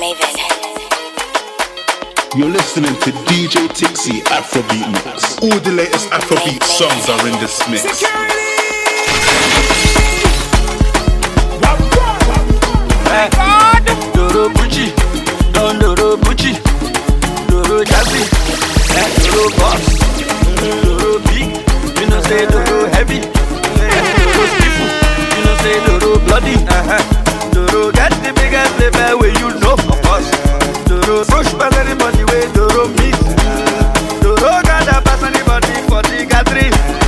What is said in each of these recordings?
Maven. You're listening to DJ Tixie Afrobeat Mix. All the latest Afrobeat songs are in this mix. Security! Doro Don Doro Doro Doro Boss, Doro Big, say Doro Heavy, say Doro Bloody, uh-huh. Doro, get the biggest flavor where you know of us. Doro, push past anybody way Doro mix. Doro, gather pass anybody for the gathering.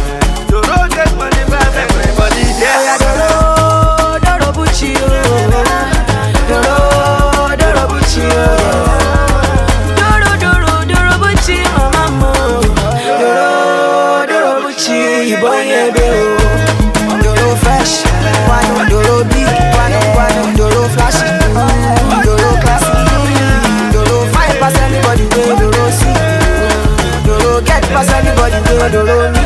Madoloni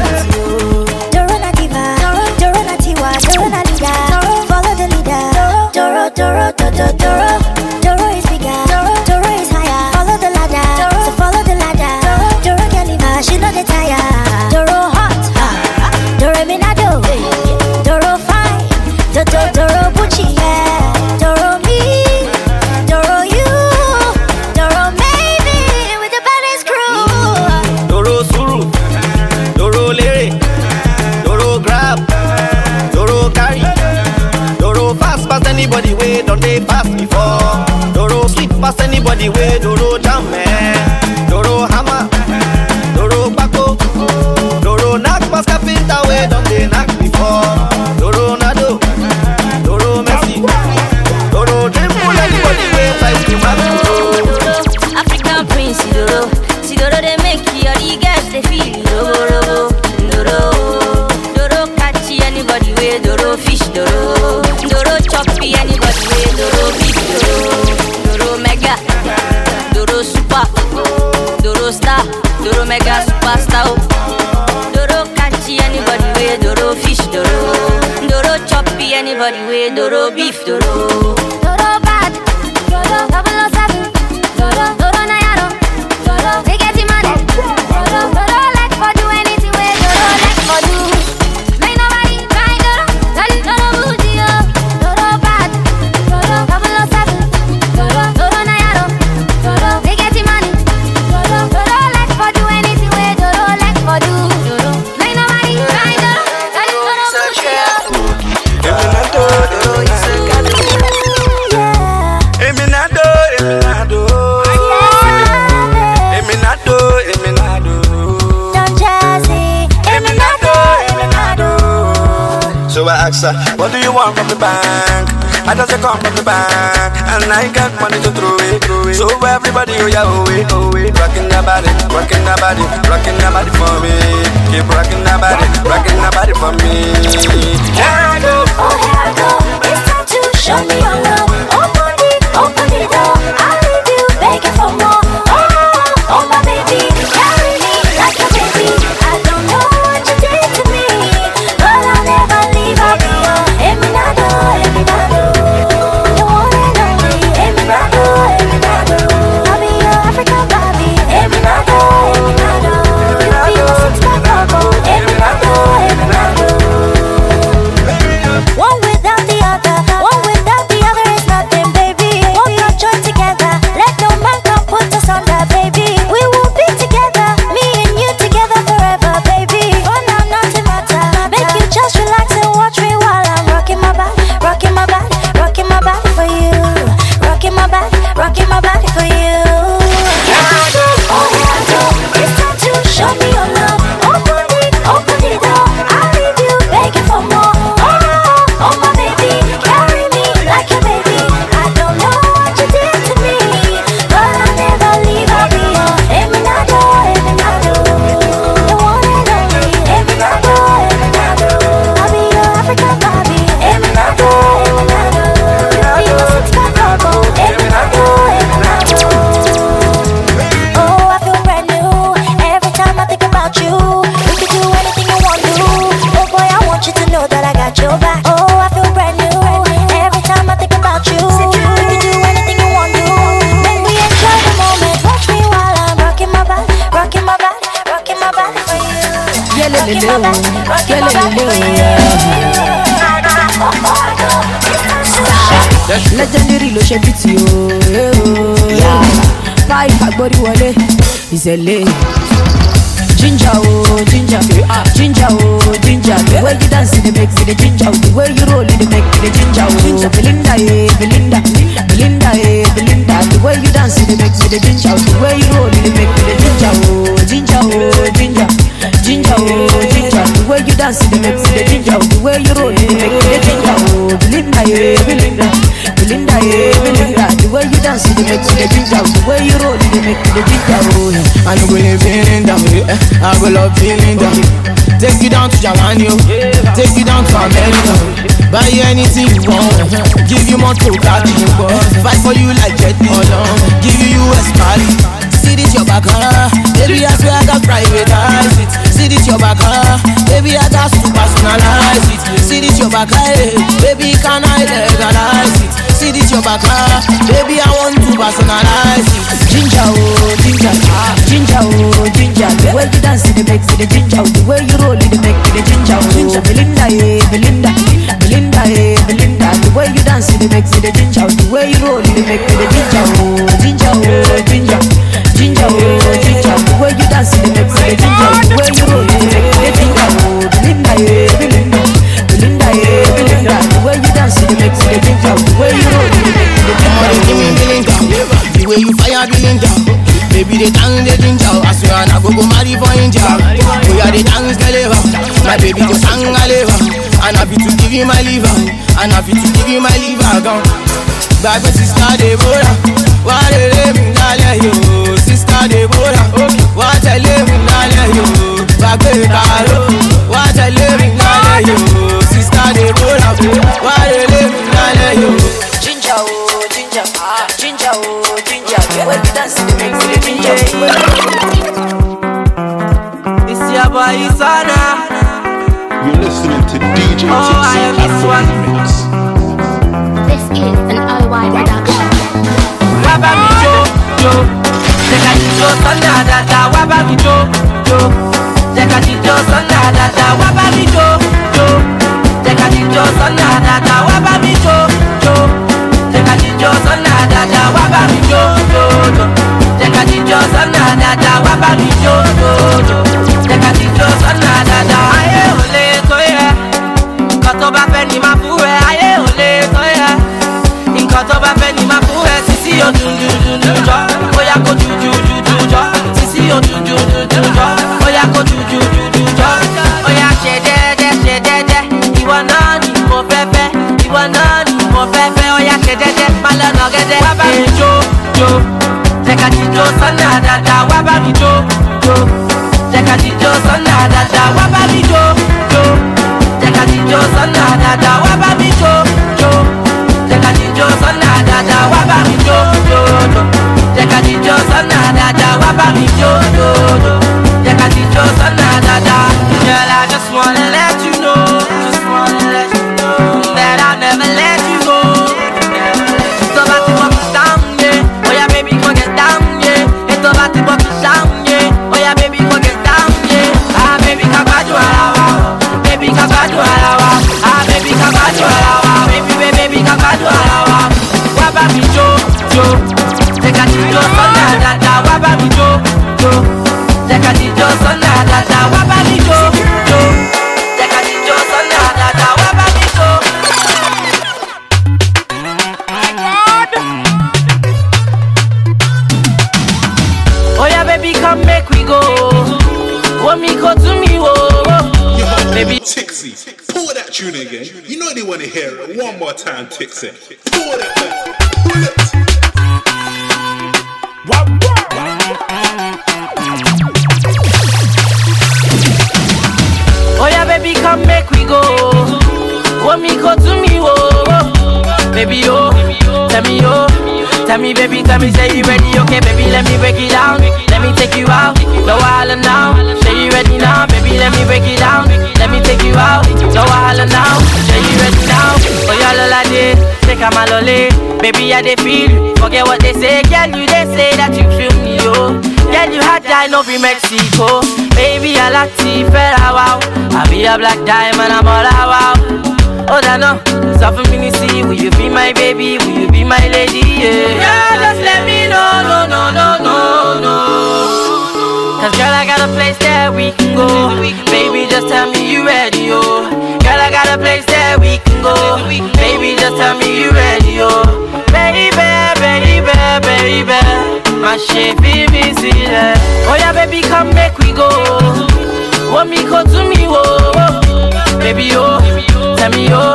pasta o Doro catchy anybody way Doro fish Doro. Doro choppy anybody way Doro beef Doro. Doro ask her, What do you want from the bank? I just say come from the bank And I got money to throw it, throw it. So everybody, oh yeah, oh it, oh it. Rockin' the body, rockin' the body Rockin' the body for me. Keep rockin' the body, rockin' the body for me. Here I go, oh here I go It's time to show me your love Open it, open it up. Ìṣẹ̀lẹ̀. Down to Take you down to America. Buy you anything you want. Give you more to catch you. Fight for you like Jet Li. Give you US Mali. See this your back, huh? Baby, I swear I got privatize it. See this your back, huh? Baby, I got to personalize it. See this your back, hey. Baby, can I legalize it? See this your back, huh? Baby, I want to personalize it. Ginger oh ginger, ginger oh ginger. The way you dance it makes it ginger. The way you roll it Belinda eh Belinda, Belinda eh Belinda. The way you dance it makes it ginger. The way you roll it make it ginger oh. Ginger oh ginger, ginger oh ginger. The way you dance it makes it ginger. The way you roll it make it ginger oh. Belinda eh Belinda, Belinda eh Belinda. The way you dance it makes it ginger. The way you roll it make it ginger. Give me Belinda The way you fire Belinda Baby they dance they ginger I swear I go go marry for India We are the dance deliver My baby go sang a liver. And fit to give you my liver. And fit to give you my liver gone Gbàgbé sista Deborah Wá rere mi lálẹ́ Baby. Tixie, pull that tune again. You know they want to hear it one more time, Tixie. Pull that. Pull it. Oh yeah, baby, come make we go. Want me go to me, whoa. Baby, oh, tell me, oh, tell me, baby, tell me, say you ready, okay, baby, let me break it down. Let me take you out, no wahala now. Say you ready now, baby, let me break it down. Let me take you out, no wahala now. Say you ready now, oh yeah, la la day, take a malole. Baby, I they feel. Forget what they say, girl, you they say that you feel me, yo. Girl, you hot I know be Mexico. Baby, I like tea, fella, wow. I be a black diamond, I'm all out, Oh, that no, suffer me to see. Will you be my baby? Will you be my lady? Yeah, yeah just let me know, no, no, no, no, no. Cause girl, I got a place that we can go. Baby, just tell me you ready, oh. Girl, I got a place that we can go. Baby, just tell me you ready, oh. Baby, baby, baby, my shit be busy there. Oh yeah, baby, come make we go. Want me go to me, oh. Baby, oh, tell me, oh.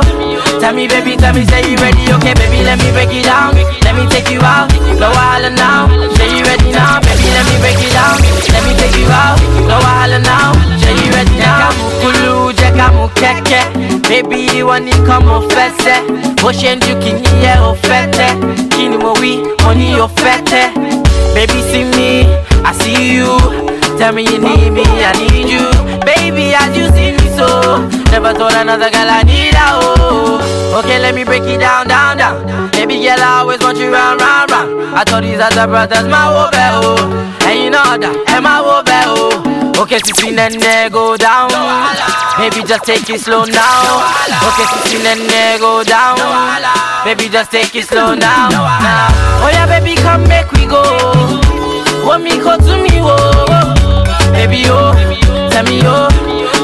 Tell me, baby, tell me, say you ready, okay, baby, let me break it down. Let me take you out, no island now. Say you ready now, baby, let me break it down. Let me take you out, no island now. Say you ready now. Kulu, jeka mu keke. Baby, when you come on fese. Ocean you can hear o fete. Kini mo we, money o fete. Baby, see me, I see you. Tell me you need me, I need you. Baby, as you see me so. Never told another girl I need her, oh. Okay, let me break it down, down, down. Baby girl, I always want you round, round, round. I told these other brothers, my wobe, oh. And you know that, and my wobe, oh. Okay, sissy nene go down. Baby, just take it slow now. Okay, sissy nene go down. Baby, just take it slow now. now. Oh yeah, baby, come make we go. Want me go to me, oh. Baby, oh, tell me, oh,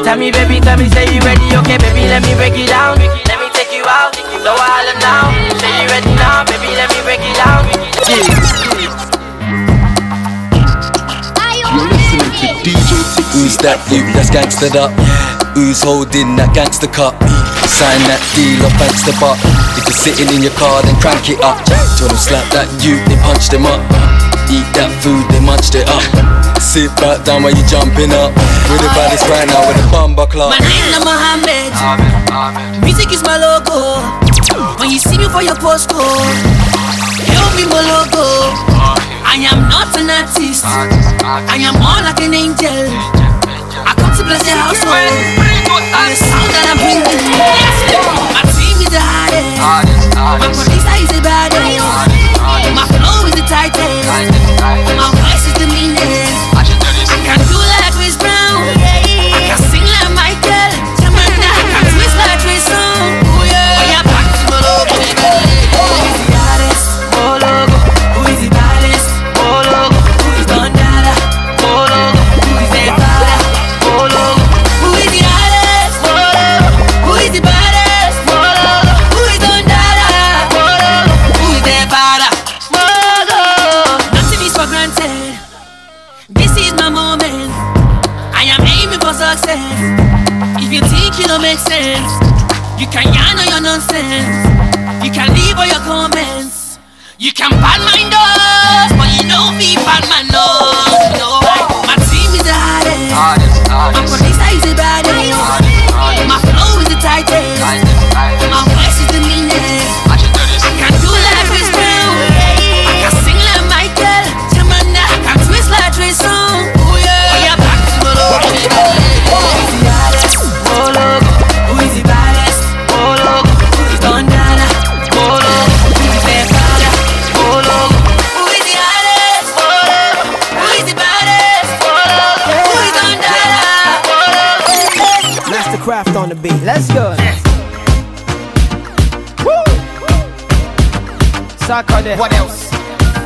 tell me, baby, tell me, say you ready, okay, baby, let me break it down, let me take you out, no island now, say you ready now, baby, let me break it down. Yeah. Who's that you that's gangstered up? Who's holding that gangster cup? Sign that deal or thanks the buck. If you're sitting in your car, then crank it up. Tell them slap that you, they punch them up. Eat that food, they munched it up. Sit back down while you jumping up. With the baddest right now with a bumper club. My name is Mohammed. Music is my logo. When you see me for your postcode, hail me my logo. I am not an artist. I am more like an angel. I come to bless your household. And the sound that I bring to you. My team is the hardest. My producer is the baddest. Flow is can yarn on your nonsense. You can leave all your comments. You can ban my nose, but you know me ban my nose. Let's go. Sucker there. What else?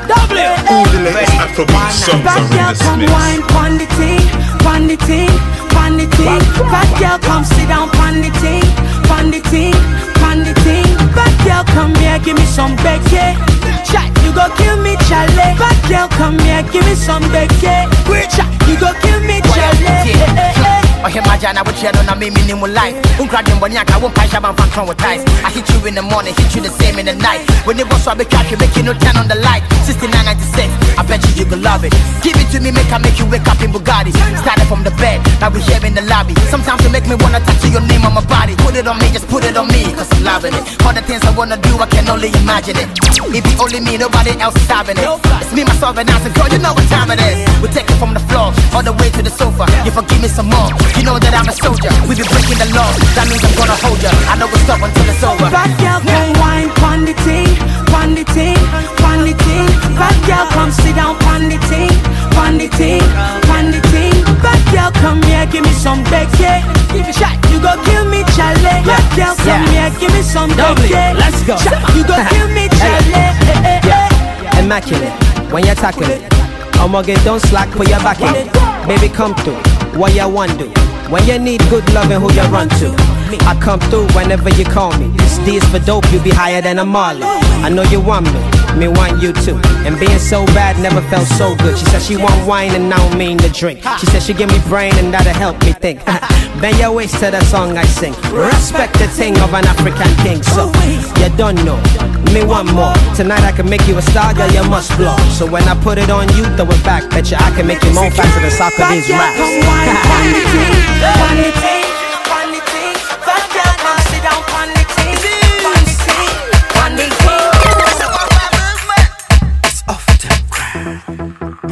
W. All the latest Afrobeat songs Back are in girl, come mix. wine, pon the ting, pon the ting, pon the ting. Back girl, come sit down, pon the ting, pon the ting, pon the ting. Back girl, come here, give me some Becky. Chat, you go kill me, Charlie. Back girl, come here, give me some Becky. Chat, you go kill me, Charlie. Ɔhema gya na wokyerɛ no na memi ne mu life. Wonkra de mbɔne anka wompa hyɛ bamfa traumatize I hit you in the morning, hit you the same in the night. When it was so I be catch you, make you no turn on the light. 6996, I bet you you could love it. Give it to me, make I make you wake up in Bugatti. Started from the bed, now we here in the lobby. Sometimes you make me wanna tattoo your name on my body. Put it on me, just put it on me, cause I'm loving it. All the things I wanna do, I can only imagine it. It be only me, nobody else is having it. It's me, myself, and I, dancing, girl, you know what time it is. We take it from the floor, all the way to the sofa. You forgive me some more, you know that I'm a soldier. We be breaking the law. That means I'm gonna hold ya. I know we'll stop until it's over. Bad girl, come wine, pon the ting, pon the ting, pon the ting. Bad girl, come sit down, pon the ting, pon the ting, pon the ting. Bad girl, come here, give me some becky. Give it shot, you go kill me, chale. Bad girl, come here, give me some becky. Let's go. Shot, you go kill me, chale. Yeah. Immaculate when you're tackling it. Omoge, don't slack, put your back in it. Baby, come through what you want do? When you need good loving, who you run to? I come through whenever you call me. This is for dope, you be higher than a Marley. I know you want me, me want you too. And being so bad never felt so good. She said she want wine and I don't mean to drink. She said she give me brain and that'll help me think. Bend your waist to the song I sing. Respect the thing of an African king. So you don't know. Me want more. Tonight I can make you a star, girl. You must blow. So when I put it on you, throw it back. Bet you I can make you more faster than soccer these raps.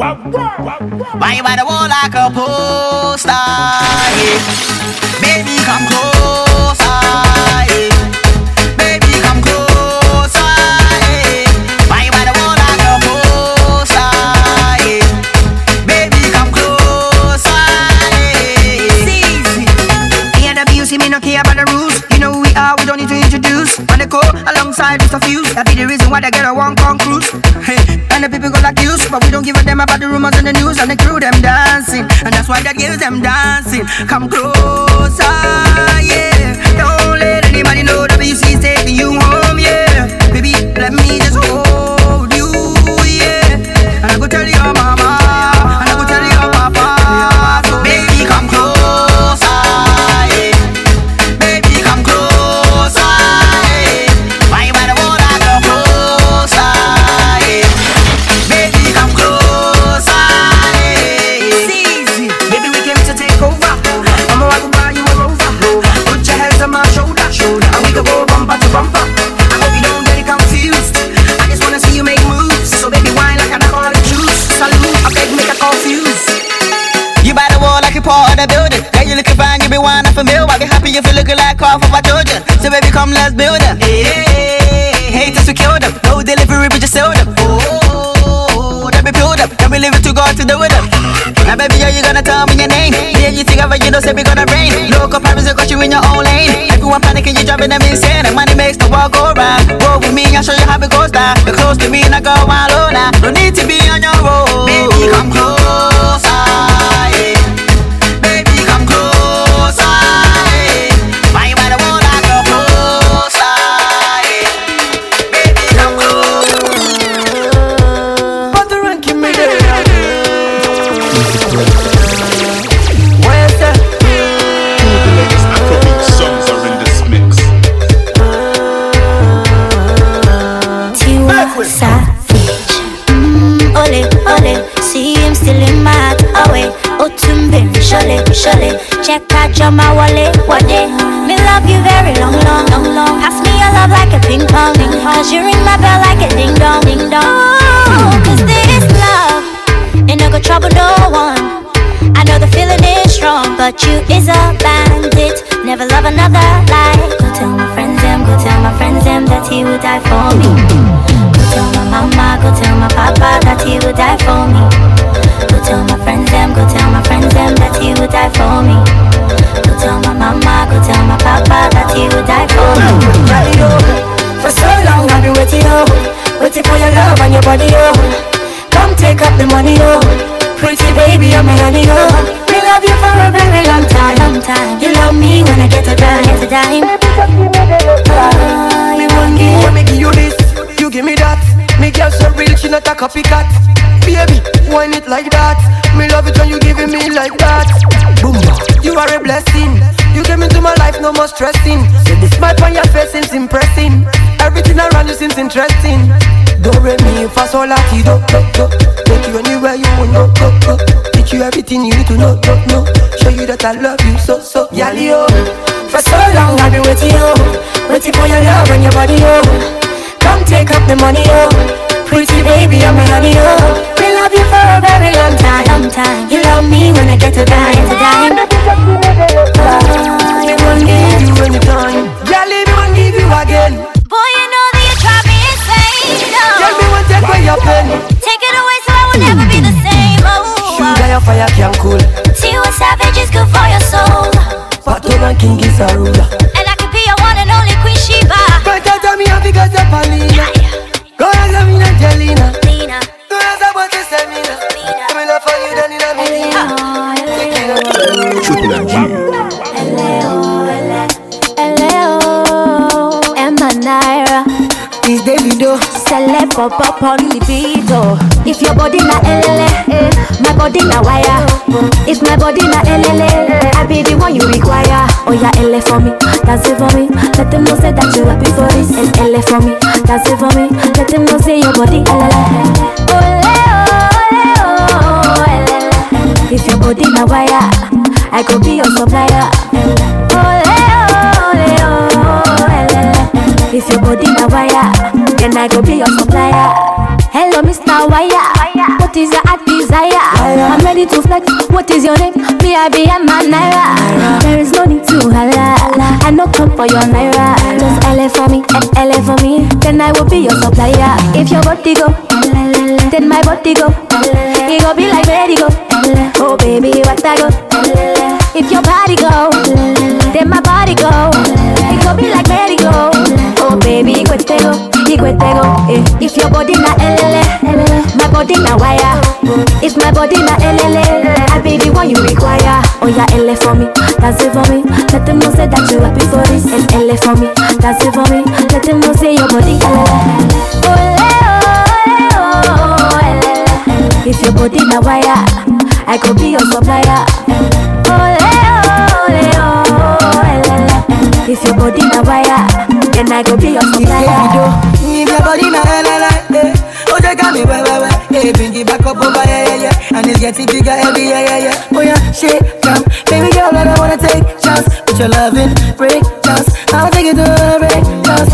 Why you by the wall like a poster? Yeah. Baby, come closer. Yeah. Baby, come closer. Yeah. Why you by the wall like a poster? Yeah. Baby, come closer. Eh? Yeah. Me and the you me no care about the rules. You know who we are, we don't need to introduce. On the alongside just a few. That be the reason why get a one con cruise. Hey, and the people go like but we don't give a damn about the rumors in the news and the crew them dancing. And that's why that gives them dancing. Come closer, yeah. Come let's build them. Hey, haters we kill them. No delivery, we just sell them. Oh, that be build up. Then we leave it to God to do with them. Now baby, yeah, you gonna tell me your name. Yeah, you think of it, you know, say we gonna rain. No comparison, got you in your own lane. Everyone panicking, you driving them insane. And money makes the world go round. Roll with me, I'll show you how it goes down. You're close to me, and I go wild oh, low now. No need to be on your road. Oh, this love, it no trouble no one. I know the feeling is strong, but you is a bandit. Never love another like. Go tell my friends them, go tell my friends them that he would die for me. Dime. Ah, Me one give, when me give you this You give me that. Me girl so real, she not a copycat. Baby, wine it like that. Me love it when you giving me like that. Boomba, you are a blessing. You came into my life, no more stressing. Say the smile on your face seems impressing. Everything around you seems interesting. Do re mi fa sol la ti do do do Take you anywhere you want go go go Teach you everything you need to know know know Show you that I love you pop up on the beat, oh. If your body na elele, eh, my body na wire. If my body na elele, I be the one you require. Oh yeah, ele for me, dance it for me. Let them know say that you happy for this. And for me, What is your name? Me, I be a man, Naira. There is no need to holla. I no come for your Naira. Just LA for me, LA for me. Then I will be your supplier. If your body go, then my body go. It go be like ready go. Oh baby, what I go? If your body go, then my body go. It go be like ready go. Oh baby, iguetego, iguetego. Eh. If your body na elele, my body na wire. If my body na elele, The one you require. Oh yeah, ele for me, dance it for me. Let them know say that you happy for this. And ele for me, dance it for me. Let them know say your body elele. Ole ole oh elele. If your body na wire, I could be your supplier. Ole ole oh elele. If your body na wire, then I go be your supplier. If your body na elele, eh. Oh, they got me where, where, where. Yeah, bring it back up over, yeah, getting bigger every, yeah, yeah, yeah. Oh, yeah, shit, come. Baby girl, I don't wanna take chance. With your loving, break chance. I'll take it to a break chance.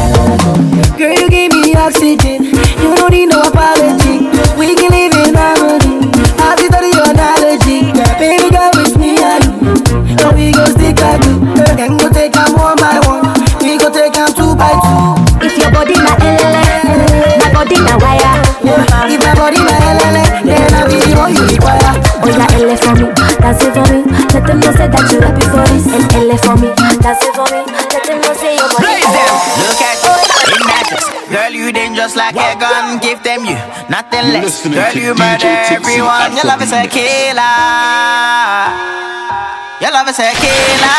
Girl, you give me oxygen. You don't need no apology. We can live in harmony. I'll be study your analogy. Baby girl, it's me and you. So we go stick like glue. Then go take them one by one. We go take them two by two. If your body na elele, my body na wire. For me, dance it for me. Let them know say that you happy for this. And ele for me, dance it for me. Let them know say your body. Raise them. Look at you in that dress. Girl, you dangerous like a gun. Give them you nothing less. Girl, you murder Tipsy everyone. Your love is a killer. Your love is a killer.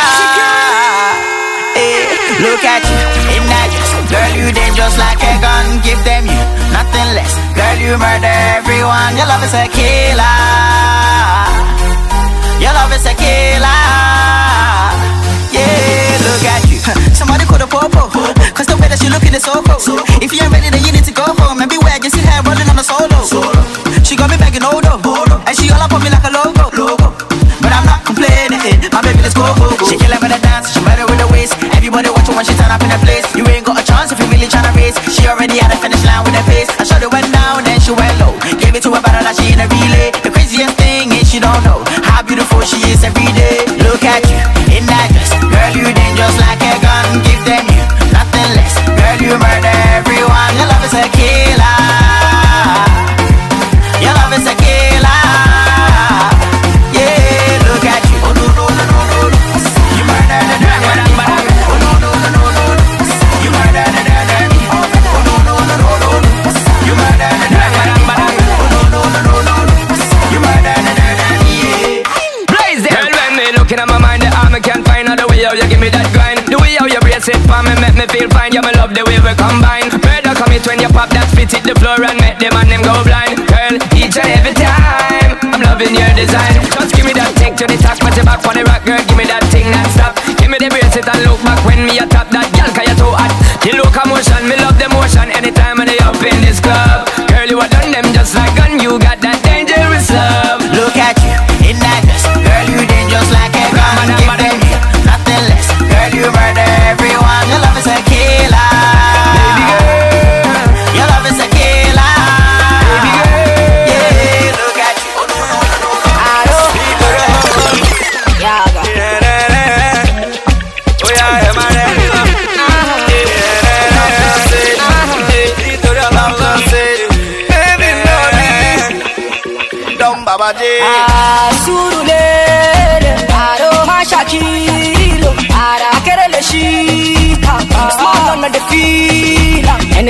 Hey, look at you in that dress. Girl, you dangerous like a gun. Give them you nothing less. Girl, you murder everyone. Your love is a killer. Your love is a killer. Yeah, look at you. Somebody call the popo. Cause the way that you looking is so cool. If you ain't ready, then you need to go home. And beware, you see her rolling on a solo. She got me begging oh, Odo. And she all up on me like a logo. But I'm not complaining. My baby, let's go. She kill with the dance. She better with the waist. Everybody watching when she turn up in the place. You ain't got a chance if you really tryna race. She already at the finish line with the pace. I shot it went loving your design. Just give me that thing to the top, put your back on the rock, girl.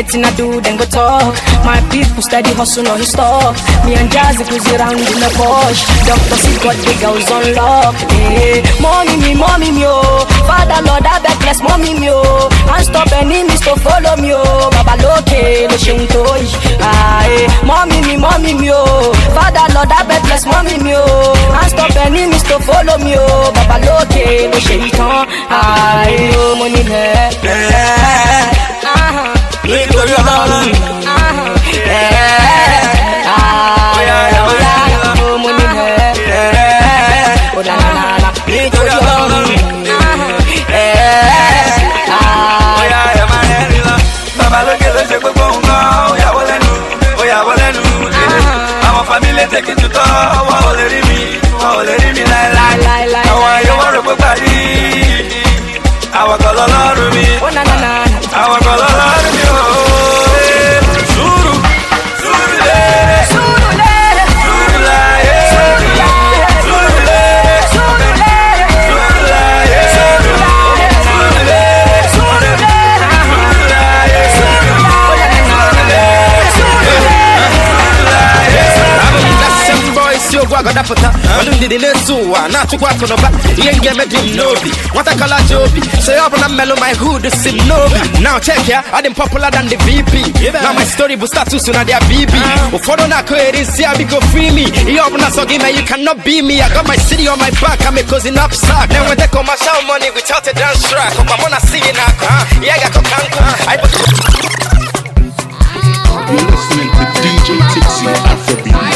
Anything I do, then go talk. My people steady hustle, no stop. Me and Jazzy cruise around in the bush. Doctor see God, the girls on lock. eh, mommy me, mommy me, oh. Father Lord, I beg bless mommy me, oh. And stop enemies to follow me, oh. Baba loke, no shun toy. Ah, eh, mommy me, mommy me, oh. Father Lord, I beg bless mommy me, oh. And stop enemies to follow me, oh. Baba loke, no shun. Ah, eh, oh, money me. Uh-huh. Little Jordan. Yeah. agadaputa ọdụ ndidi na-eso ụwa na-atụkwa akụ ihe nga emedi n'obi nwata kalaji obi so ya ọ mmelụ my hood si n'obi. Now check ya I'm popular than the vp Now my story bụ status na dia bb ụfọdụ na-akụgheri nsi ya biko free me. Ihe ọ bụla sọ gị ma you cannot be me. I got my city on my back i'm a cousin up sack. Na-enweta commercial money without a dance track. Ọkpa mụ na sigi na-akụ ihe ga-akọ ka nkụ You're listening to DJ Tipsy Afrobeat.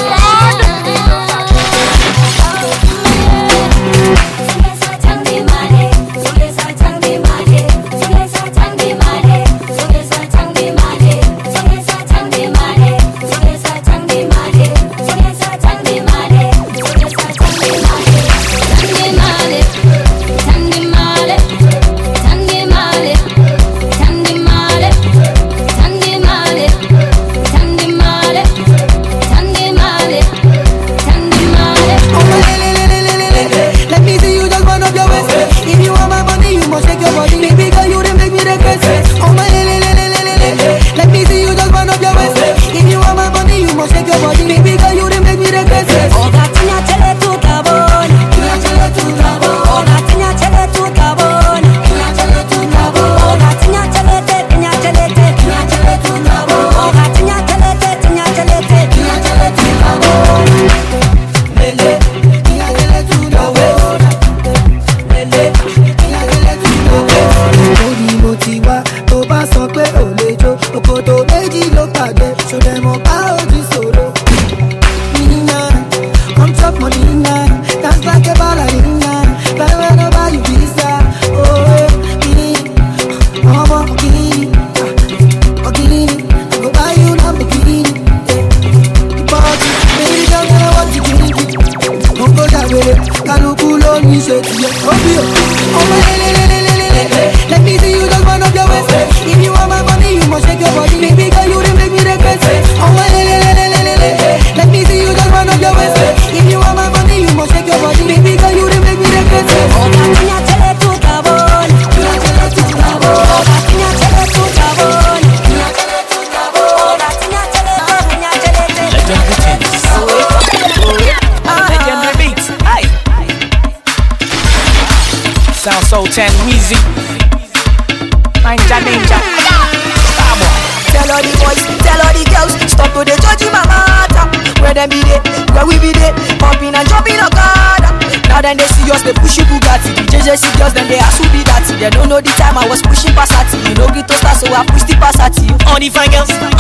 fine girls.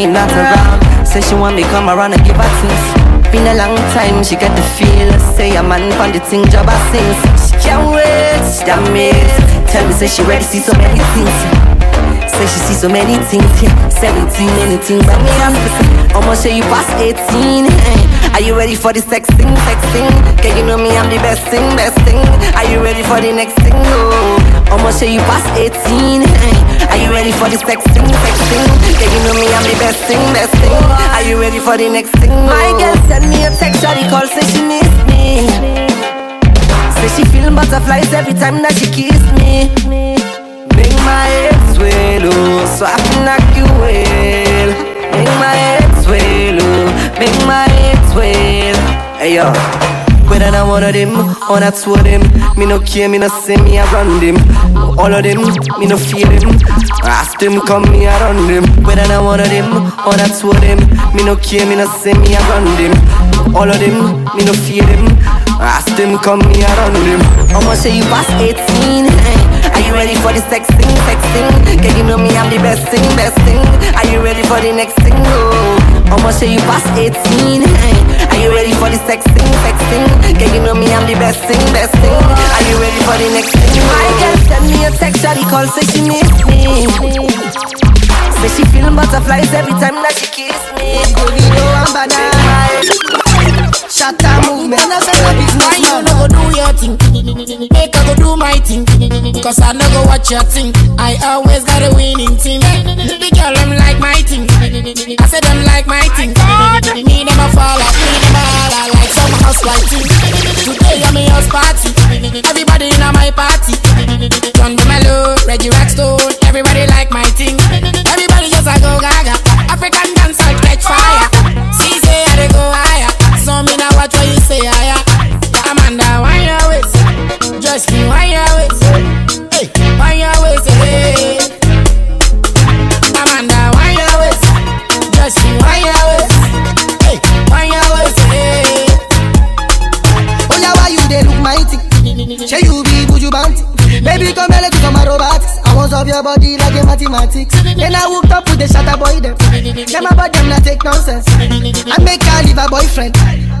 Say not around. Say she want me come around and give her things. Been a long time, she got the feel. Say a man on the thing, job I sings. She can't wait, she damn it. Tell me, say she ready, see so many things. Say she see so many things, yeah. 17, anything, but me to say, Almost say you past 18. eh. Are you ready for the sex thing, sex thing? Can you know me, I'm the best thing, best thing. Are you ready for the next thing? Oh, almost say you past 18. eh. Are you ready for the sex thing, sex thing? Can you know me, I'm the best thing, best thing. Are you ready for the next thing? My girl send me a text, shawty call, say she miss me. Say she feel butterflies every time that she kiss me. Make my head swell, so I can knock you well. Make my head swell, oh, make my head swell. Hey yo. Whether I one of them or not two them, me no care, me no say me around them. All of them, me no fear them. Ask them, come me around them. Whether I one of them or not two them, me no care, me no say me around them. All of them, me no fear them. Ask them, come me around them. I'ma say you past 18. eh. Are you ready for the sex thing, sex thing? Can you know me, I'm the best thing, best thing. Are you ready for the next thing? Oh, I'ma show you past 18. eh. Are you ready for the sex thing, sex thing? Can you know me, I'm the best thing, best thing. Are you ready for the next thing? My girl send me a text, shawty call, say she miss me. Say she feel butterflies every time that she kiss me. Golino and banana. Shatta Movement. Why you no go do your thing? Make I go do my thing. Cause I no go watch your thing. I always got a winning team. The girl them like my thing. I say them like my thing. Me a fall out, me a holla like some house lighting. Today I'm a house party. Everybody in my party. John Mellow, Reggie Rockstone. Everybody like my thing. Everybody just a go gaga. African dance catch fire. See say I go higher. So me now watch what you say higher. Amanda, why you waist? Just me, why you waist? Hey, why you waist? Hey. Amanda, why you waist? Just why you waist? Hey, why you waist? Hey. Oh yeah, why you dey look mighty? Say you be buju banty. Baby, come here, let's do some robotics. I want solve your body like a mathematics. Then I hooked up with the shatter boy them. Them about them not take nonsense. I make her leave a boyfriend.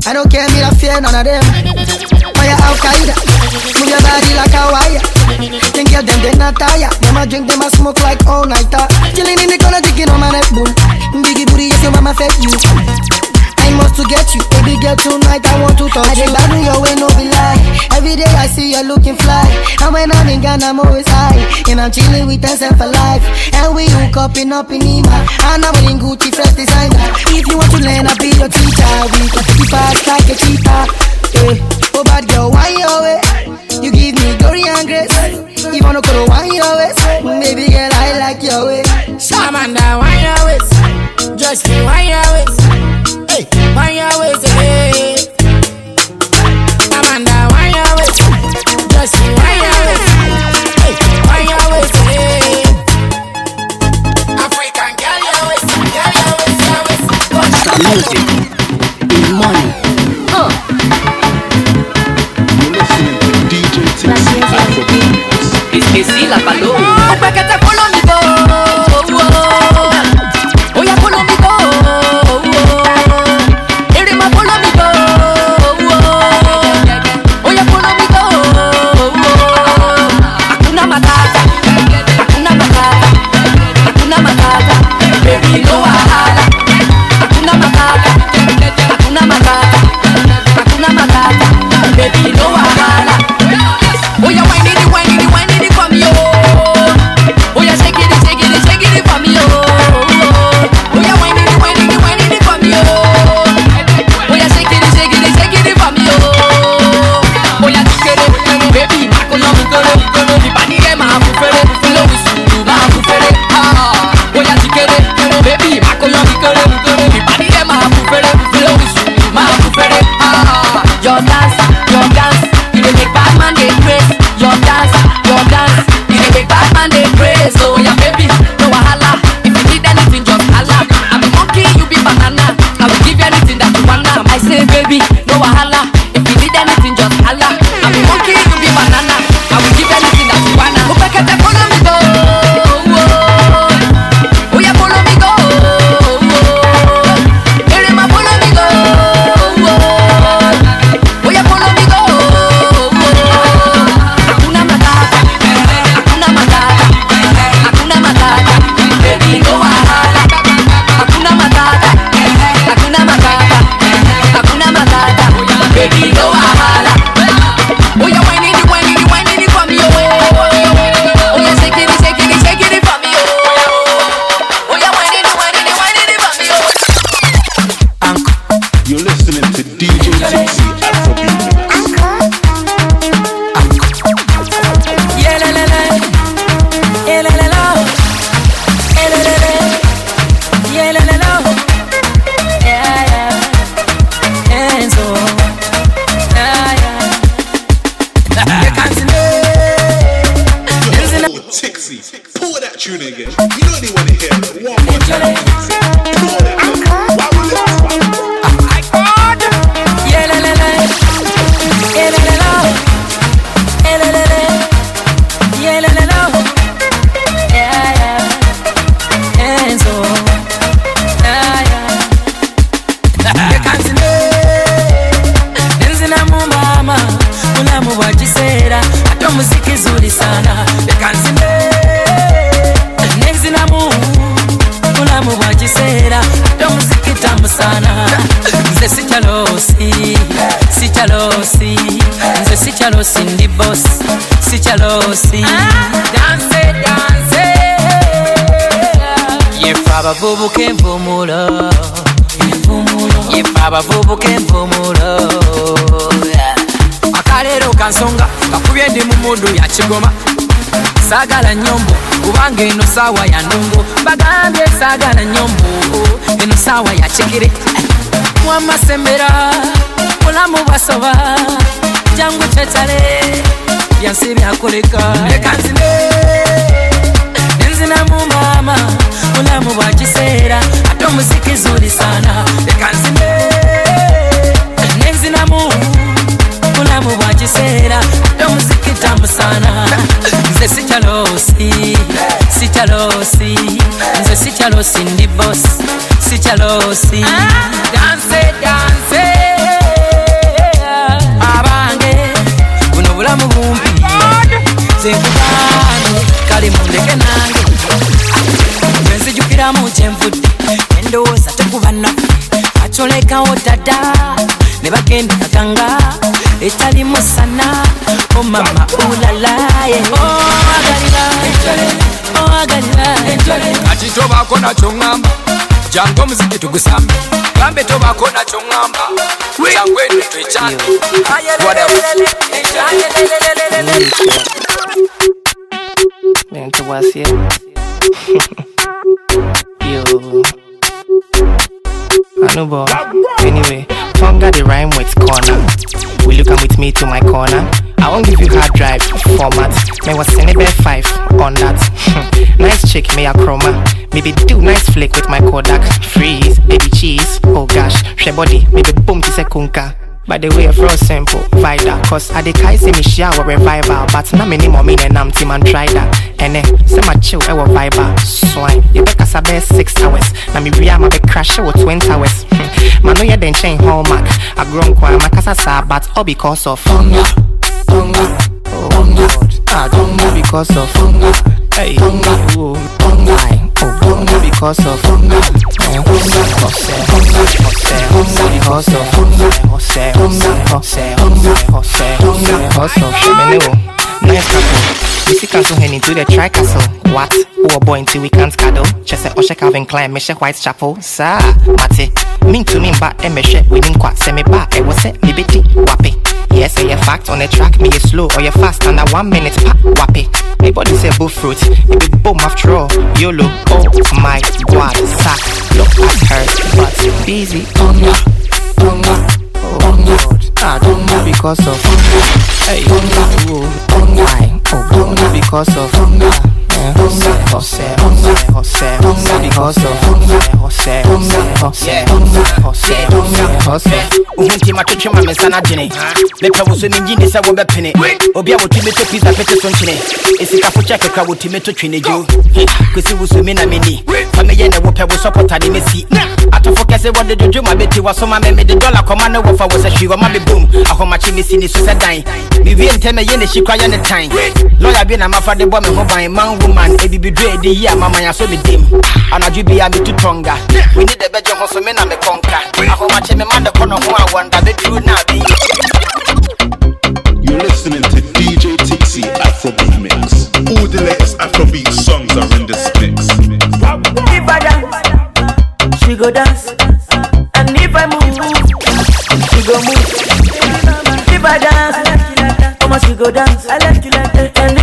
I don't care, me not fear none of them. Fire Al Qaeda, move your body like a wire. Think girl them they not tired. Them a drink, them a smoke like all nighter. Chilling in the corner, drinking on my neck bull. Biggie booty, yes your mama fake you. I must to get you, baby girl. Tonight I want to touch you. I bad your way, no be lie. Every day I see you looking fly, and when I'm in Ghana, I'm always high. And I'm chilling with myself for life, and we hook up in up in Ima. And I'm wearing Gucci fresh designer. If you want to learn, I'll be your teacher. We got to keep fast like a cheetah. Yeah. Oh bad girl, why you away? You give me glory and grace. You wanna go to wine your waist, baby girl, I like your way. Amanda, why you waist? Just me, why you waist? Hey, why you waist? Hey. Amanda, why you waist? Just me, why you waist? Hey, why you waist? Hey. African girl, you waist, girl, you waist, you waist. Some music is money. You're listening to DJ Tixi Afrobeat. Es que sí, la paloma. Oh, que te mundu ya kigoma saagala nyombo kubanga eno saawa ya ndongo bagambye saagala nyombo eno saawa ya kigere wamasembera mulamu bwasoba jangu tetale byansi byakoleka leka nzine nenzinamu maama mulamu bwa kiseera ate omuziki zuli sana. Leka nzine nenzinamu bulamu bwa kiseera tamu sana nze sikyalosi sikyalosi nze sikyalosi ndi bos sikyalosi danse danse abange buno bulamu bumpi zenkugane kale mundeke nange bwenzijukiramu kyenvudde endowooza tekuba naffe acolekawo dada ne bagenda kaganga etalimo sana o mama olalaye kati tobaako nakyo ŋŋamba jangu omuziki tugusambe. Gambe tobaako nakyo ŋŋamba jangu eno Anyway. Funga the rhyme with corner. Will you come with me to my corner? I won't give you hard drive format. May was Senebe 5 on that. Hmm. nice chick, may a chroma. Maybe do nice flick with my Kodak. Freeze, baby cheese. Oh gosh, she body. Maybe boom to kunka. By the way, real simple, vital. Cause I the kai say me shower revival. But na many more meaning I'm team and try that. And then, say my chill, I will viber. Swine, you better sabe six hours. Na me ria, my be crash with 20 hours. Man, no, you then chain hallmark. I grown kwa, my casa sa, but all because of hunger. Hunger. Oh. Ah, hunger because of hunger. Hey, hunger. Oh, hunger. Oh, hunger because of hunger. Eh, hunger. Hose, hunger. Hose, hunger because of hunger. Hose, hose, hose, hose, hose, hose. Shemenewo. Nice couple. We see castle hen into the tri castle. What? Oh boy until we can't cuddle. Chese Oshe Calvin Klein, Meshe Whitechapel. Sa, mate. Mean to me, but Emeshe, we didn't send me back. It was it, libeti, wappy. Yes, say a fact on the track, me you slow or you fast, and a one minute pa wappy. My body say bull fruit, it be boom after all. YOLO, oh my god, sack. Look at her, but busy. Hunger, hunger, oh god. Ah, don't know because of Hey, oh, why? Oh, don't know because of Wohunti matwetwe ma me nsa no agyene mepɛ wo so mengyi ne sɛ wobɛpene obi a wɔtumi to pisa pete so nkyene ɛsikafo kyɛ kakra wɔtumi to twene dwo kwesi wo so me na menni fa meyɛ ne wopɛ wo sɔpɔtade mɛsi atɔfo wɔde dwodwo ma bɛti me mede dɔla kɔma ne wɔfa wɔ sɛ hwii wɔma bɛbom ahomakye mesi so sɛ dan mewie ntɛm ɛyɛ ne yɛ ne tan lɔya bi na mafa de bɔ me ho ban man woman ɛbibiduro ɛde yi a mamanya so medem anadwo bia metu tɔnga wini dɛ bɛgye ho so me na mekɔnka ahomakye me ma ne kɔ no ho a wɔnda bɛduru na bi You're listening to DJ Tixie Afrobeat Mix. All the latest Afrobeat songs are in this mix. If I dance, she go dance. And if I move, she go move. If I dance, mama she go dance. I like you like that. And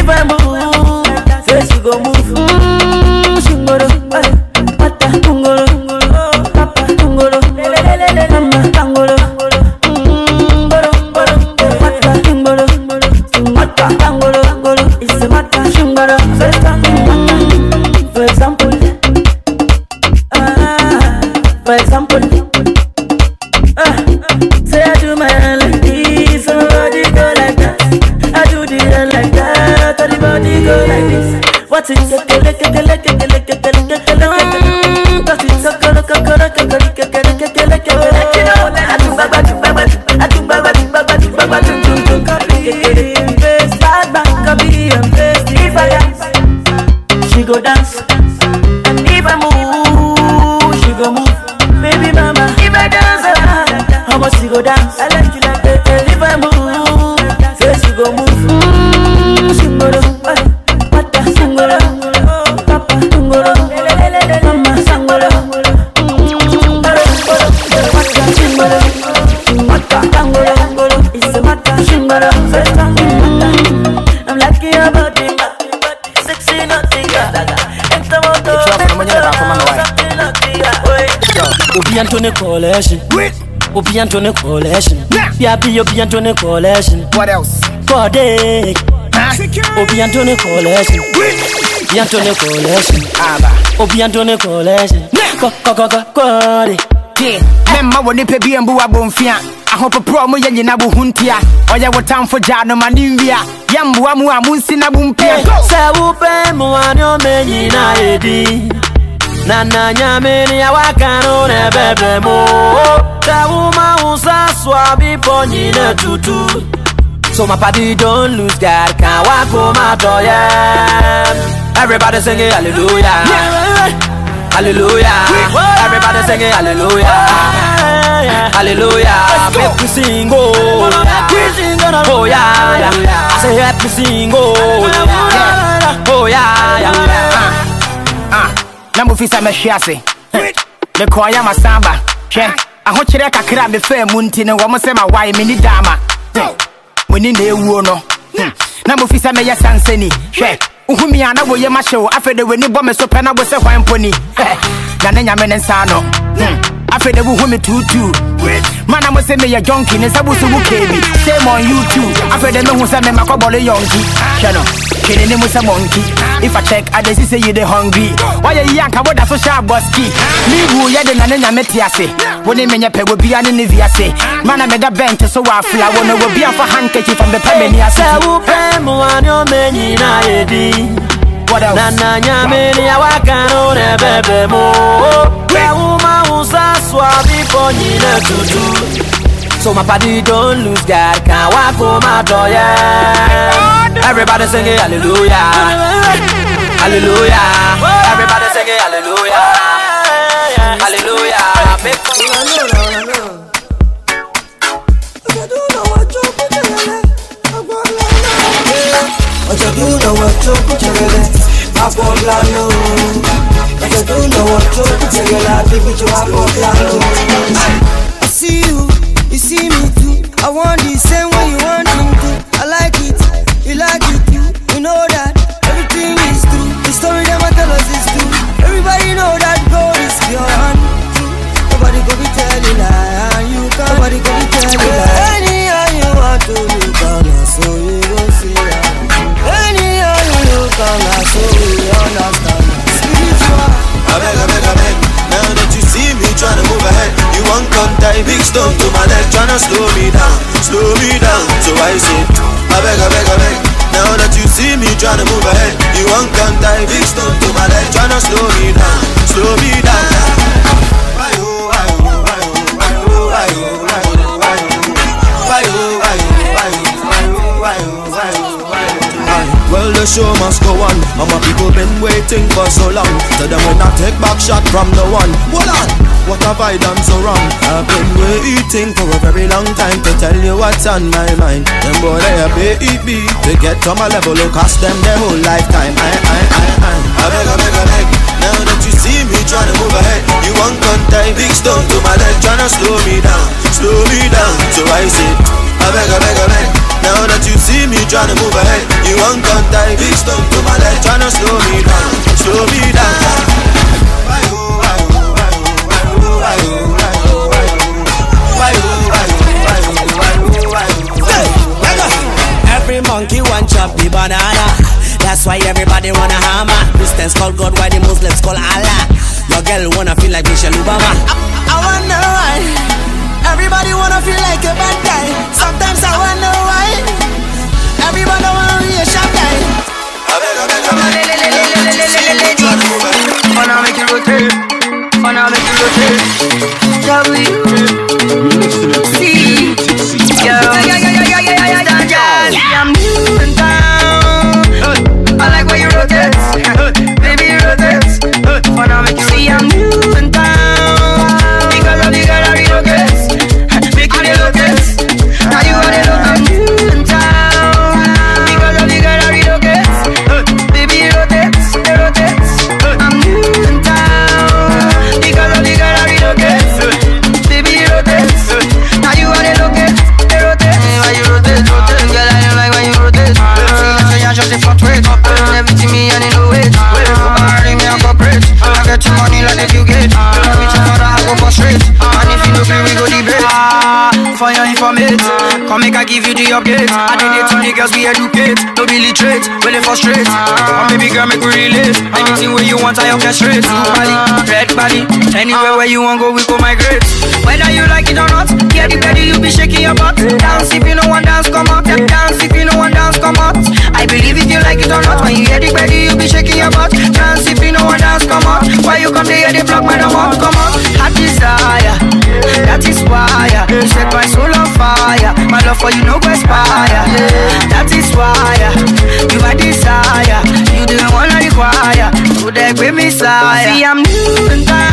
Obi Antone Coalition. Biabi Obi Antone Coalition. What else? Kode. Obi oh, Coalition. Obi Antone Coalition. Aba. Obi oh, Antone Coalition. Ko ko ko ko kode. Yeah, memma wɔ nipa bi mbu abɔmfia ahopoporɔ mo yɛ nyina bo ho ntia ɔyɛ wo tamfo gyaa no ma ne nwia yɛmboa mu a monsi na bo mpia Sɛ wopɛ mmoa ne ɔmɛ nyinaa yɛdi na na nyame ne awaka no na ɛbɛbrɛ mu sɛ woma wo sa so a bepɔ nyina tutu So my party don't lose God, can't walk out oh yeah. Everybody singing hallelujah. Hallelujah. Everybody singing hallelujah. Hallelujah. Make me sing oh. yeah. Oh yeah. yeah. I say help me sing oh. yeah. Oh yeah. yeah. Ah, na mofi sɛ mɛhwe ase mekɔɔ yɛ masamba hwɛ ahokyerɛ kakra a mefaa mu nti no wɔm sɛ mawae menni daama moni na ɛwuo no. Na mofi sɛ mɛyɛ sansani hwɛ wohu mi a na woyɛ mahye wo. Afei de w'ani bɔ me so pɛ na wo sɛ hwan mponi Hɛ, na ne nyame ne nsa no. Afei de wohu me tuutuu mana mo sɛ meyɛ jonki ne sɛ wo so wo kebi same on youtube afei de mehu sɛ memakɔbɔle yɔnki hwɛ no twene ne mu sɛ monkey if i check i see say you dey hungry. Wayɛ yi anka woda so hyɛ abɔski ne wu yɛ de na ne nyame te ase wo ne menyɛ pɛ wobia ne ne viase mana meda bench so wɔ afla wo no wɔbi amfa handkerchief ambɛpɛ m'ani ase Sɛ wopɛ mmoa ne ɔmɛ nyinaa yɛdi na na nyame ne awaka no na ɛbɛbrɛ mu sɛ woma wo sa so a bepɔ nyina tutu So my party don't lose God, can't walk out oh yeah. Everybody singing hallelujah. Hallelujah. Everybody singing hallelujah. Hallelujah. Make Ojoduno wacho kuchelele hapo plano Ojoduno wacho kuchelele bibi jo hapo plano I see you, you see me too. I want the same way you want him to. I like it, you like it too. You know that everything is true. The story that I tell us is true. Everybody know that God is pure and. Nobody go be telling lie, and you can't. Nobody go be telling lie. Anyhow you want to look on us, so you go see that. Anyhow you look on us, so you understand. Spiritual. I beg, I beg, I beg. Now that you see me, try to move ahead. One come tie big stone to my neck, tryna slow me down, slow me down. So I say, I beg, I beg, I beg. Now that you see me tryna move ahead, you won't come tie big stone to my neck, tryna slow me down, slow me down. Well, the show must go on. And my people been waiting for so long. Tell them we not take back shot from the one. Hold on what have I done so wrong? I've been waiting for a very long time to tell you what's on my mind. Them boy they a baby to get to my level, will cost them their whole lifetime. I, I, I, I, I beg, I beg, I beg. Now that you see me tryna move ahead, you want contact big stone to my leg, tryna slow me down, slow me down. So I say, I beg, I beg, I beg. Now that you see me tryna move ahead, you want contact big stone to my leg, tryna slow me down, slow me down. Every monkey want chop the banana. That's why everybody wanna hammer. Christians call God, why the Muslims call Allah. Your girl wanna feel like Michelle Obama. I, I wonder why everybody wanna feel like a bad guy. Sometimes I wonder why everybody wanna be a sharp guy. I'm in town. I like where you rotate. Money like if you get. Love each other I go for straight, and if you no agree we go debate. Ah, for your informate, come make I give you the update. I did it to the girls we educate, no be literate, when they frustrate. Come baby girl make we relate, anything where you want I orchestrate. Blue body, red body, anywhere where you want go we go migrate. Whether you like it or not, get the body you be shaking your butt. Dance if you know one dance come out, dance if you know one dance come out. I believe if you like it or not, when you hear the body you be shaking your butt. Dance if you know one dance come out. Why you come there the block my number come out? Hot desire, that is why you set my soul on fire. My love for you no go expire. That is why uh, you my desire. You the one I require. So they give me sire. See I'm new in town.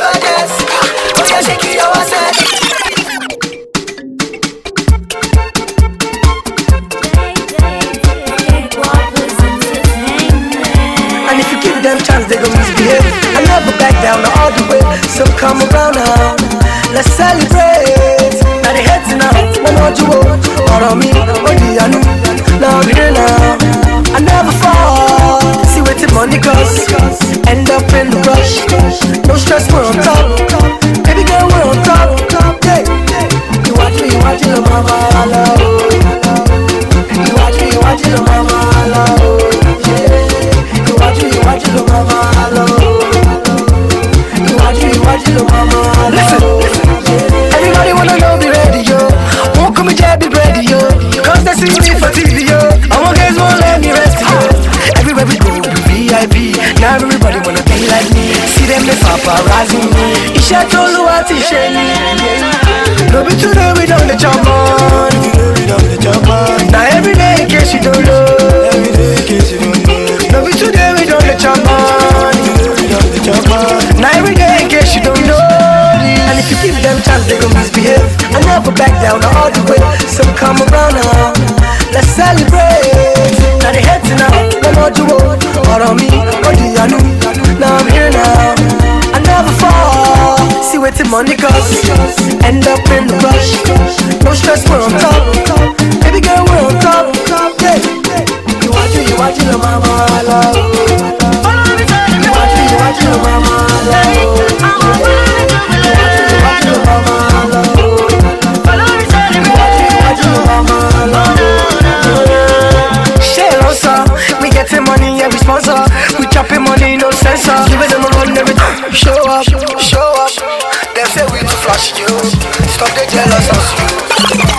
goddess. Oh, yeah, shake it yourself. Chance they gon' misbehave. I never back down all the way. So come around now, let's celebrate. Now they hating now, one or two, or me, or the anu. Now I'm here now. I never fall. See where the money goes. End up in the rush. No stress, we're on top. Baby girl, we're on top. top oh, oh, yeah. You watch me, you watch your mama, I love. You watch me, you watch your mama, I love. You watch me, you watch your mama, I love. You watch me, you watch your mama, I love. Listen, listen. Everybody wanna know, be ready me jab bread, yo. Cause they see me for TV, yo. I won't guys won't let me rest, yo. Everywhere we go, we VIP. Now everybody wanna be like me. See them, they paparazzi me. Isha tolu ati sheni. No be today we don't the job on. Now every day in case you don't know. No be today we don't the job on. Now every day. You give them chance, they gon' misbehave. I never back down all the way. So come around now, let's celebrate. Now they hate now, they know you want. On me, what do the Yanu. Now I'm here now, I never fall. See where the money goes, end up in the rush. No stress, we're on top. Baby girl, we're on top. Yeah. You watch it, you watch it, mama, I love. You watch it, you watch it, mama, I love. sponsor. We chopping money, no sensor. Give them a run every time. Show up, show up. Them say we too flashy, you. Stop the jealous of you.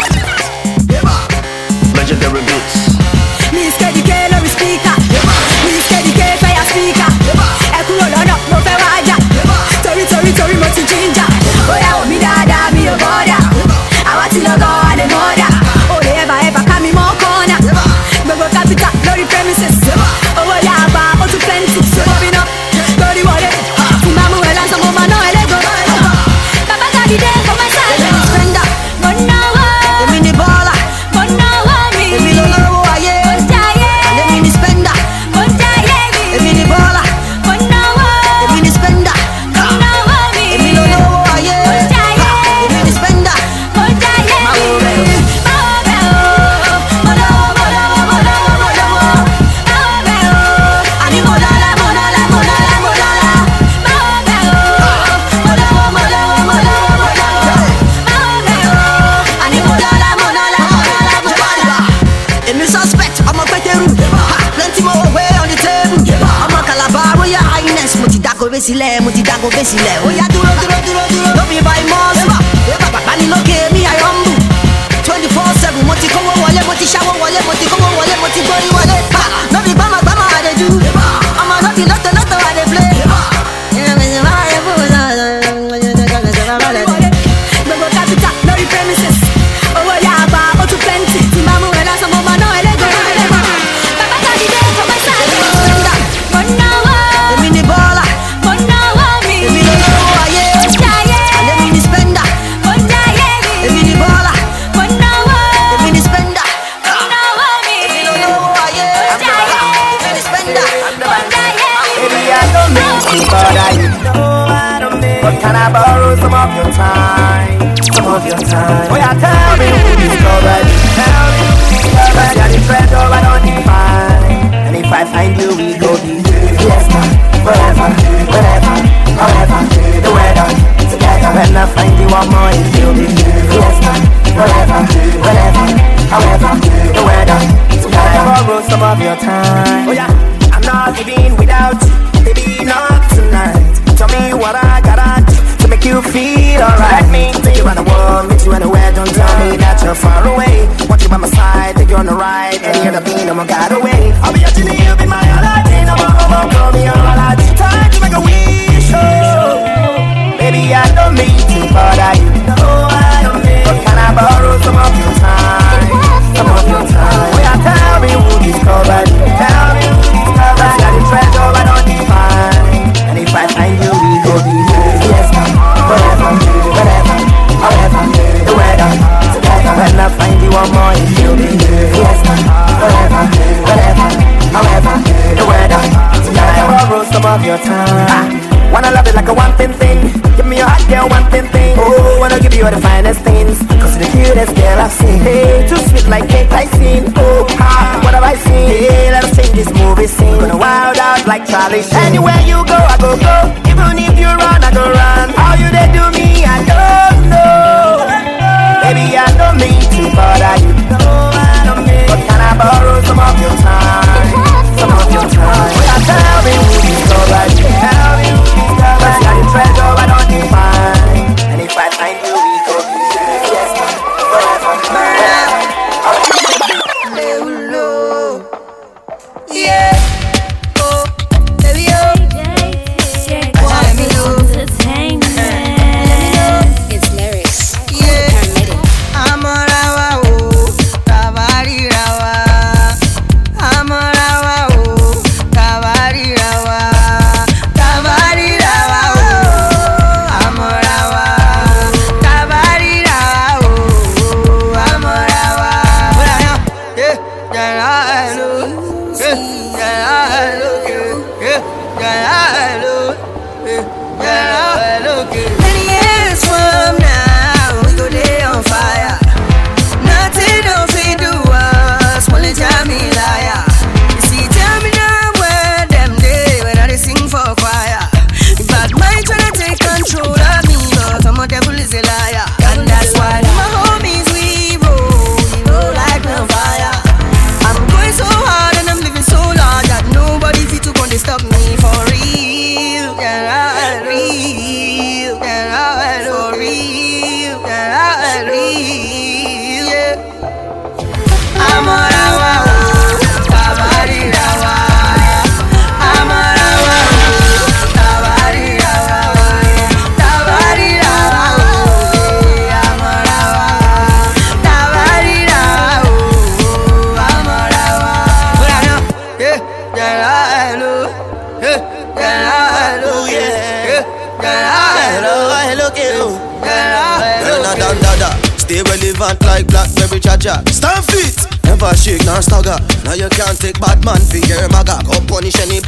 relevant like Blackberry Jaja. Stand fit, never shake nor stagger. Now you can't take badman for your maga. Go punish any.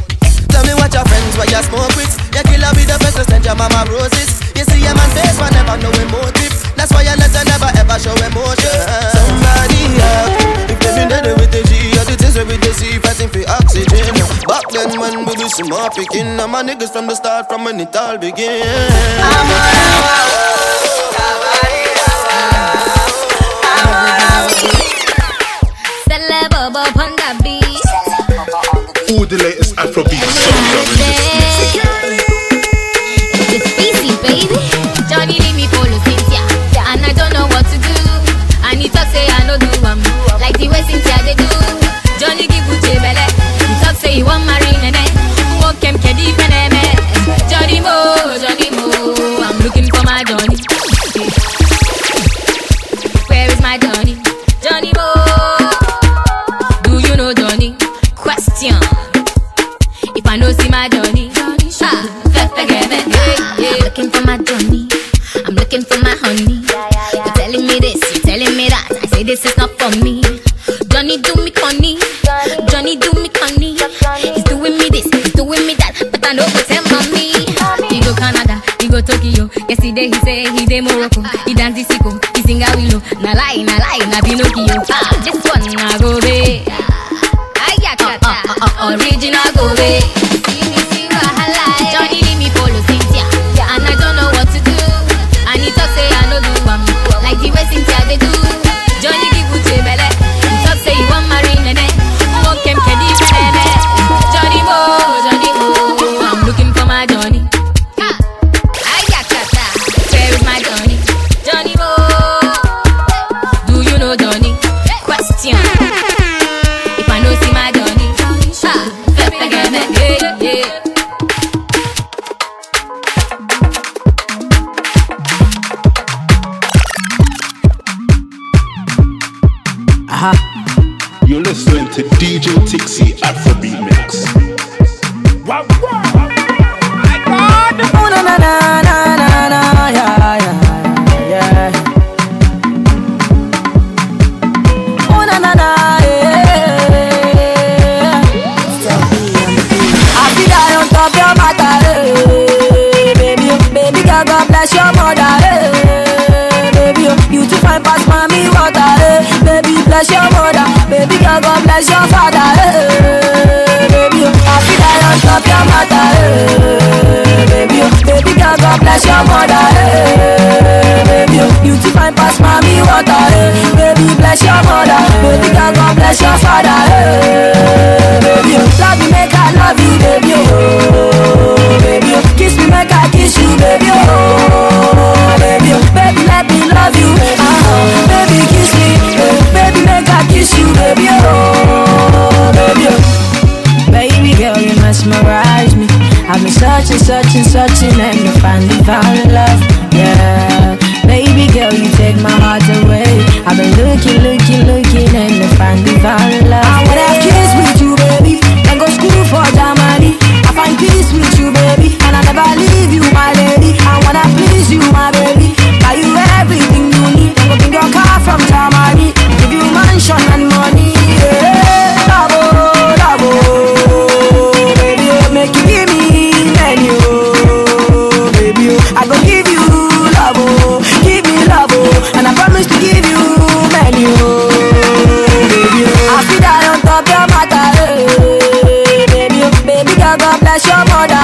Tell me what your friends where you smoke with. Your kill be with the best, send your mama roses. You see a man face, but never know emotion. That's why your letter never ever show emotion. Somebody help. If they been dead with the G, all the with the c, fighting for oxygen. Back then, man, we do some more picking. Now my niggas from the start, from when it all began. I'm a, I'm a, I'm who the latest Afrobeat? looking for my Johnny. I'm looking for my honey. You telling me this, you telling me that. I say this is not for me. Johnny do me funny. Johnny do me funny. He's doing me this, he's doing me that, but I know what's him on me. He go Canada, he go Tokyo. Yesterday he say he dey Morocco. He dance the sicko, he sing a willow. Na lie, na lie, na Pinocchio. Ah, this one na go be. I got that original go be. Bless your mother. Baby, girl, God bless your father. Eh. Baby, oh, I feel I on top your mother. Eh. Baby, oh, baby, girl, God bless your mother. Eh. Baby, oh, you too fine pass mommy water. Eh. Baby, bless your mother. Baby, girl, God bless your father. Eh. Baby, oh, love me, make I love you, baby. Oh, baby, oh, kiss me, make I kiss you, baby. Oh, baby, baby, let me love you. Ah, baby, kiss me, baby, I kiss you, baby. Oh, baby, oh. Baby girl, you mesmerize me. I've been searching, searching, searching, and you finally found love. Yeah, baby girl, you take my heart away. I've been looking, looking, looking, and you finally found love. I wanna have kiss with you, baby, and go school for Germany. I find peace with you, baby, and I never leave you, my lady. I wanna please you, my baby, everything you need. Go bring your car from Germany, give you mansion and money. Yeah, love, love, oh, baby, oh, make you give me menu, baby, oh, I go give you love, oh, give me love, oh, and I promise to give you menu, baby, oh. I feel that on top your matter, eh, baby, oh, baby, girl, God bless your mother,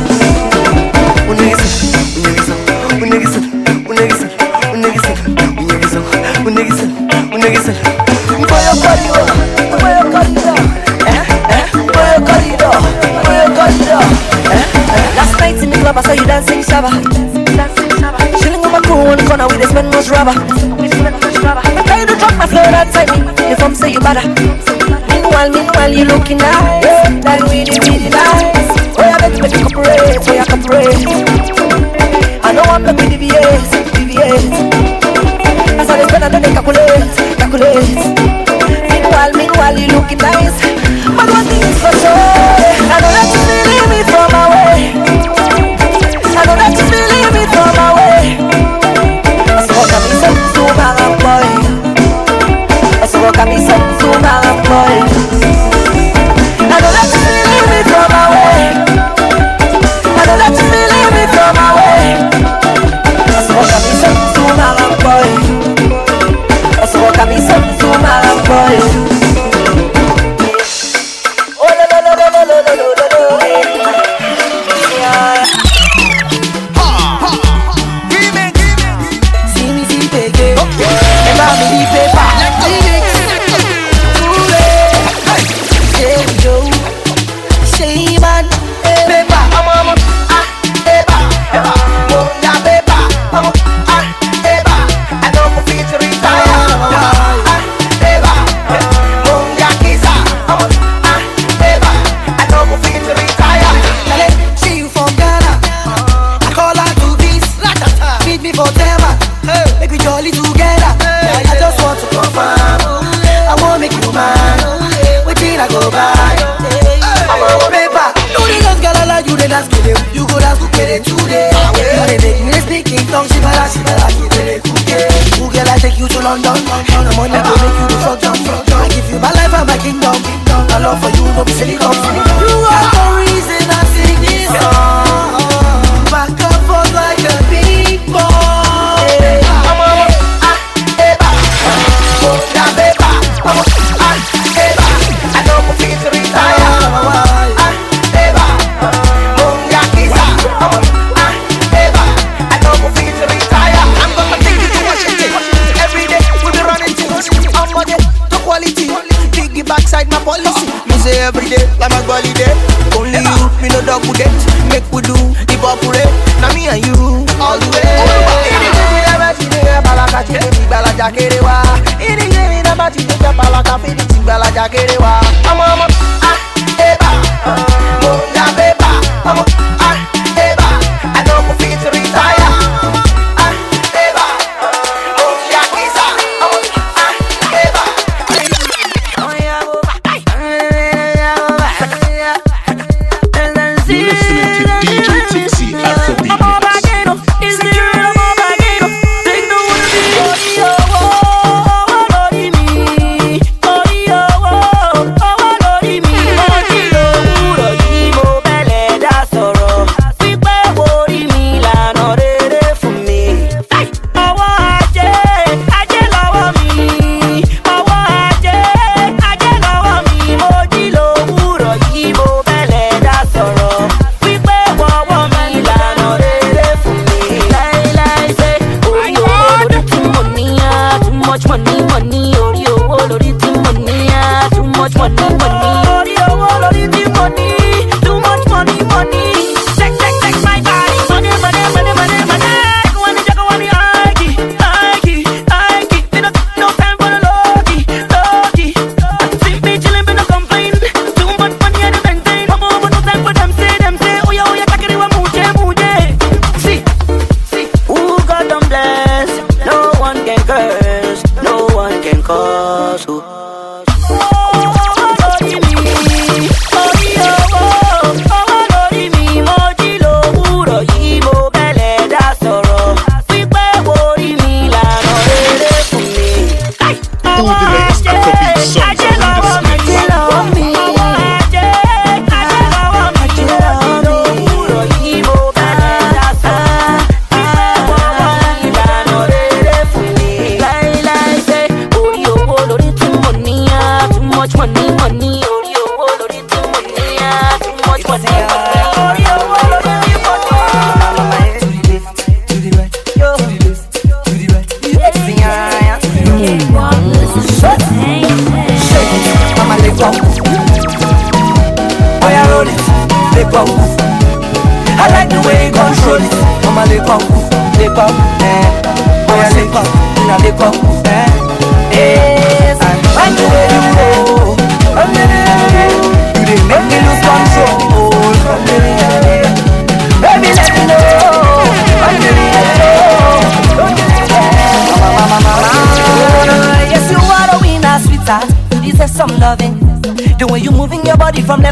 I saw you dancing shabba, chilling with my crew one corner we dey spend much rubber. I tell to drop my flow time me, the form say you better. Meanwhile, meanwhile you looking nice, like really, really nice. Oh yeah, bet make you cooperate, oh yeah, cooperate. I know I'm making deviate, deviate. I spend and then they calculate, calculate. Meanwhile, meanwhile, you looking nice.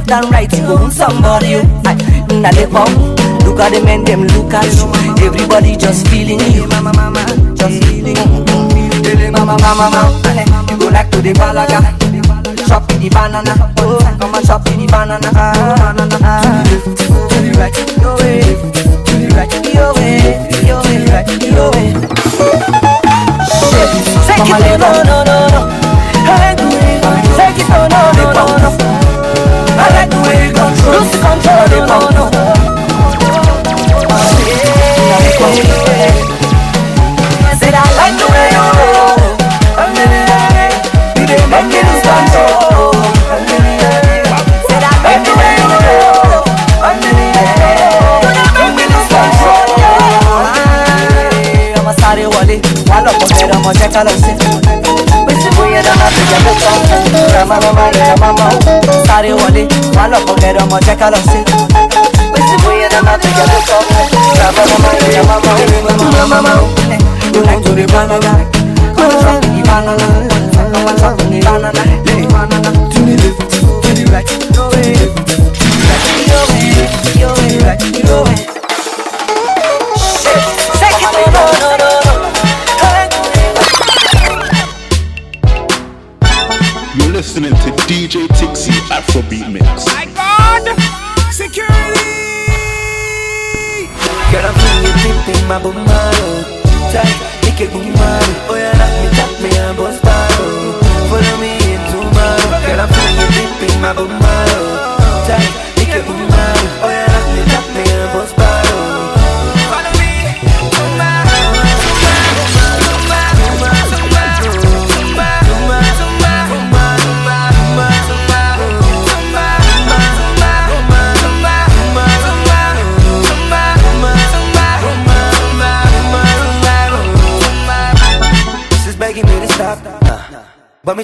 Left and right, you own somebody. You, I, now they come. Look at the men, them look at you. Everybody just feeling you, mama, mama, just feeling. Mm-hmm. Mama, mama, mama. You go like to the balaga. Chop the banana, oh, come and chop the banana. Ah, banana, ah. To the right, your way. To the right, your way, your way, your way. Shit, take it, no, no, no, mọ́. Ràmá mọ́. You like to the banana. Come on, banana. Deep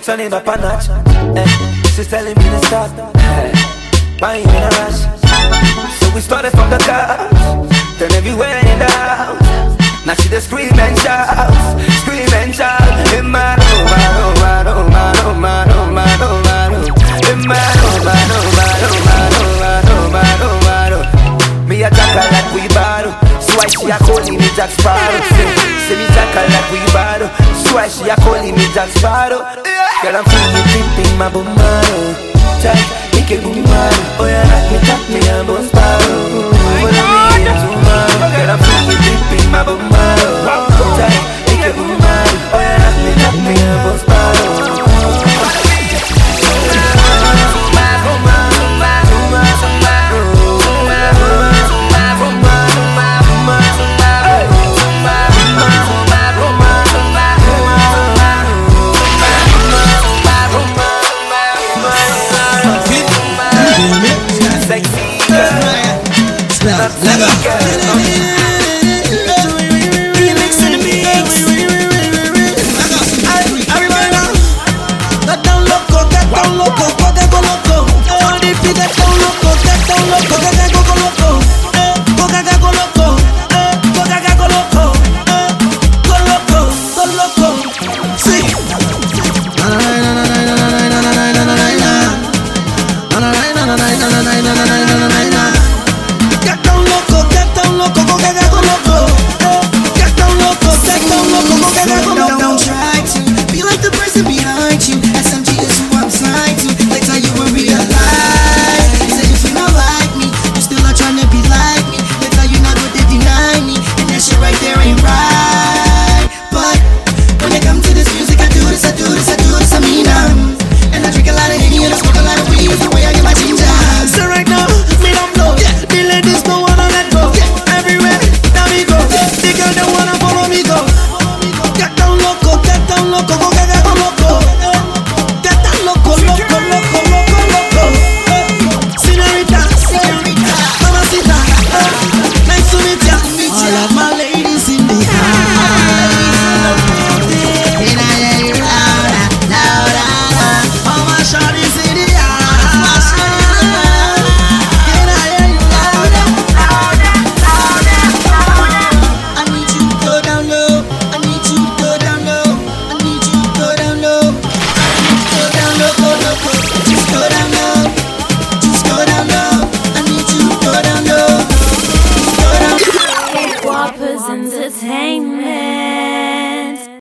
turning up a notch. Eh. She's telling me to stop, eh. why you in a rush? So we started from the couch, then everywhere in the house. Now she just scream and shout, scream and shout. My. In my room, my room, my room, my room, my room, my room. Me a jacker like we battle, so why she a calling me Jack Sparrow? Say, say me jacker like we battle, so why she a calling me Jack Sparrow? Girl, I'm feeling in my bumaro, tight, make it bumaro. Oh yeah, knock me, tap me and bust sparrow.